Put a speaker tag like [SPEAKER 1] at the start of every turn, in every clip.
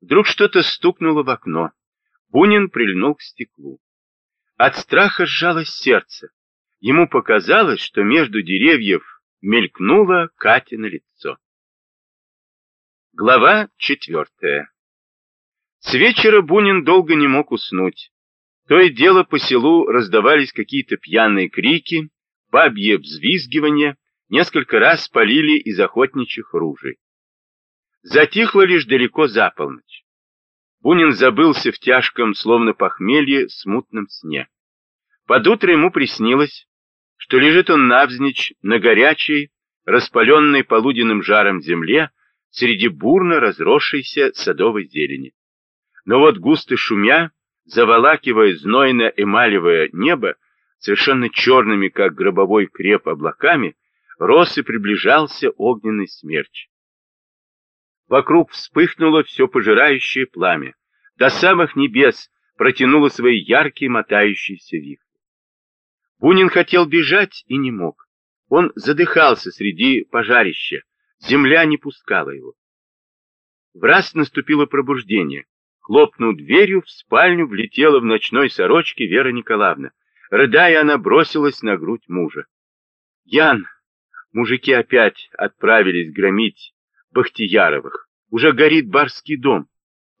[SPEAKER 1] Вдруг что-то стукнуло в окно. Бунин прильнул к стеклу. От страха сжалось сердце. Ему показалось, что между деревьев мелькнуло Катино лицо. Глава четвертая. С вечера Бунин долго не мог уснуть. То и дело по селу раздавались какие-то пьяные крики, бабье взвизгивание, несколько раз полили из охотничьих ружей. Затихло лишь далеко за полночь. Бунин забылся в тяжком, словно похмелье, смутном сне. Под утро ему приснилось, что лежит он навзничь на горячей, распаленной полуденным жаром земле среди бурно разросшейся садовой зелени. Но вот густо шумя, заволакивая знойно-эмалевое небо, совершенно черными, как гробовой креп, облаками, рос и приближался огненный смерч. Вокруг вспыхнуло все пожирающее пламя. До самых небес протянуло свои яркие мотающиеся вихри. Бунин хотел бежать и не мог. Он задыхался среди пожарища. Земля не пускала его. В раз наступило пробуждение. Хлопнув дверью, в спальню влетела в ночной сорочке Вера Николаевна. Рыдая, она бросилась на грудь мужа. «Ян, мужики опять отправились громить Бахтияровых. Уже горит барский дом.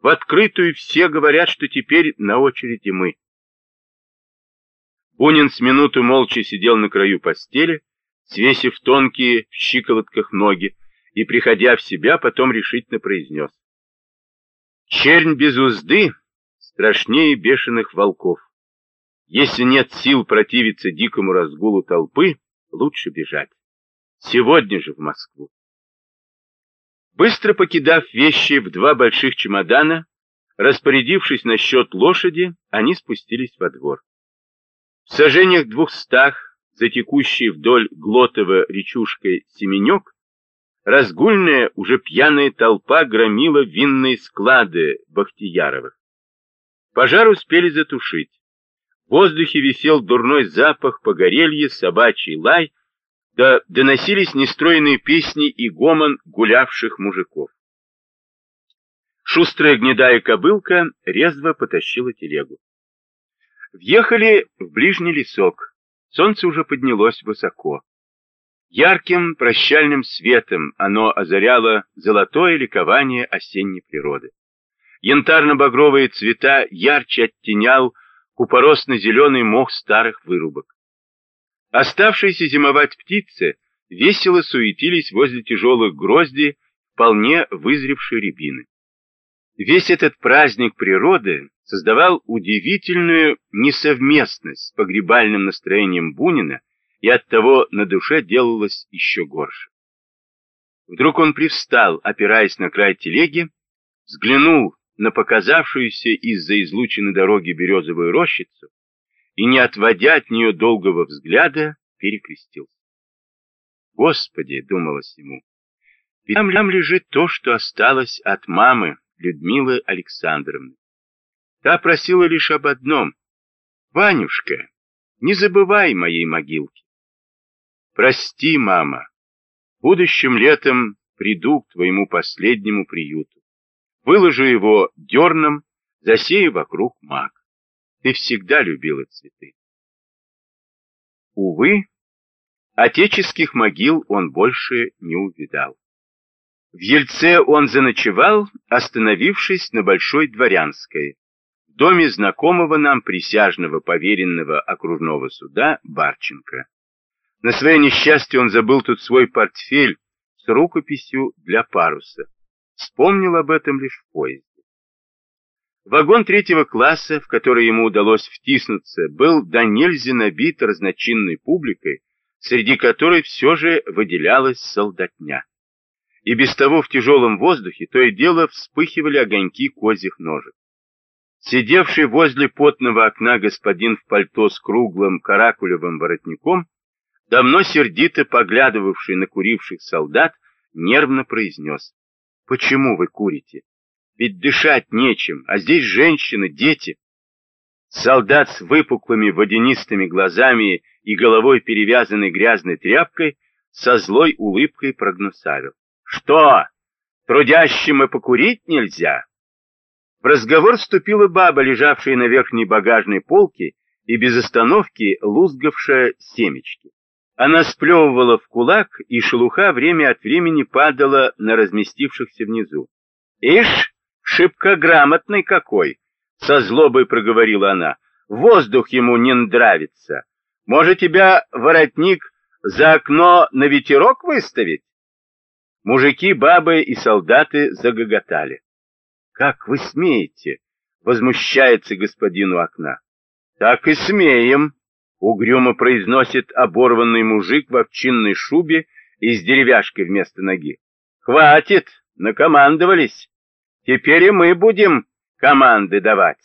[SPEAKER 1] В открытую все говорят, что теперь на очереди мы. Бунин с минуту молча сидел на краю постели, свесив тонкие в щиколотках ноги, и, приходя в себя, потом решительно произнес. Чернь без узды страшнее бешеных волков. Если нет сил противиться дикому разгулу толпы, лучше бежать. Сегодня же в Москву. Быстро покидав вещи в два больших чемодана, распорядившись насчет лошади, они спустились во двор. В сажениях двухстах, затекущей вдоль Глотова речушкой Семенек, разгульная, уже пьяная толпа громила винные склады Бахтияровых. Пожар успели затушить. В воздухе висел дурной запах погорелья, собачий лай, да доносились нестроенные песни и гомон гулявших мужиков. Шустрая гнедая кобылка резво потащила телегу. Въехали в ближний лесок. Солнце уже поднялось высоко. Ярким прощальным светом оно озаряло золотое ликование осенней природы. Янтарно-багровые цвета ярче оттенял купоросно-зеленый мох старых вырубок. Оставшиеся зимовать птицы весело суетились возле тяжелых грозди вполне вызревшей рябины. Весь этот праздник природы создавал удивительную несовместность с погребальным настроением Бунина, и оттого на душе делалось еще горше. Вдруг он привстал, опираясь на край телеги, взглянул на показавшуюся из-за излученной дороги березовую рощицу и, не отводя от нее долгого взгляда, перекрестился. «Господи!» — думалось ему. «Ведь там, там лежит то, что осталось от мамы Людмилы Александровны. Та просила лишь об одном. «Ванюшка, не забывай моей могилки». «Прости, мама, будущим летом приду к твоему последнему приюту. Выложу его дерном, засею вокруг мак. Ты всегда любила цветы. Увы, отеческих могил он больше не увидал. В Ельце он заночевал, остановившись на Большой Дворянской, в доме знакомого нам присяжного поверенного окружного суда Барченко. На свое несчастье он забыл тут свой портфель с рукописью для паруса. Вспомнил об этом лишь в поезде. Вагон третьего класса, в который ему удалось втиснуться, был до нельзя набит разночинной публикой, среди которой все же выделялась солдатня. И без того в тяжелом воздухе то и дело вспыхивали огоньки козьих ножек. Сидевший возле потного окна господин в пальто с круглым каракулевым воротником, давно сердито поглядывавший на куривших солдат, нервно произнес «Почему вы курите?» Ведь дышать нечем, а здесь женщины, дети. Солдат с выпуклыми водянистыми глазами и головой, перевязанной грязной тряпкой, со злой улыбкой прогнусавил. Что, трудящим и покурить нельзя? В разговор вступила баба, лежавшая на верхней багажной полке и без остановки лузгавшая семечки. Она сплевывала в кулак, и шелуха время от времени падала на разместившихся внизу. «Ишь, шибко грамотный какой!» — со злобой проговорила она. «Воздух ему не нравится. Может, тебя, воротник, за окно на ветерок выставить?» Мужики, бабы и солдаты загоготали. «Как вы смеете?» — возмущается господин у окна. «Так и смеем», — угрюмо произносит оборванный мужик в овчинной шубе и с деревяшкой вместо ноги. «Хватит, накомандовались. Теперь и мы будем команды давать».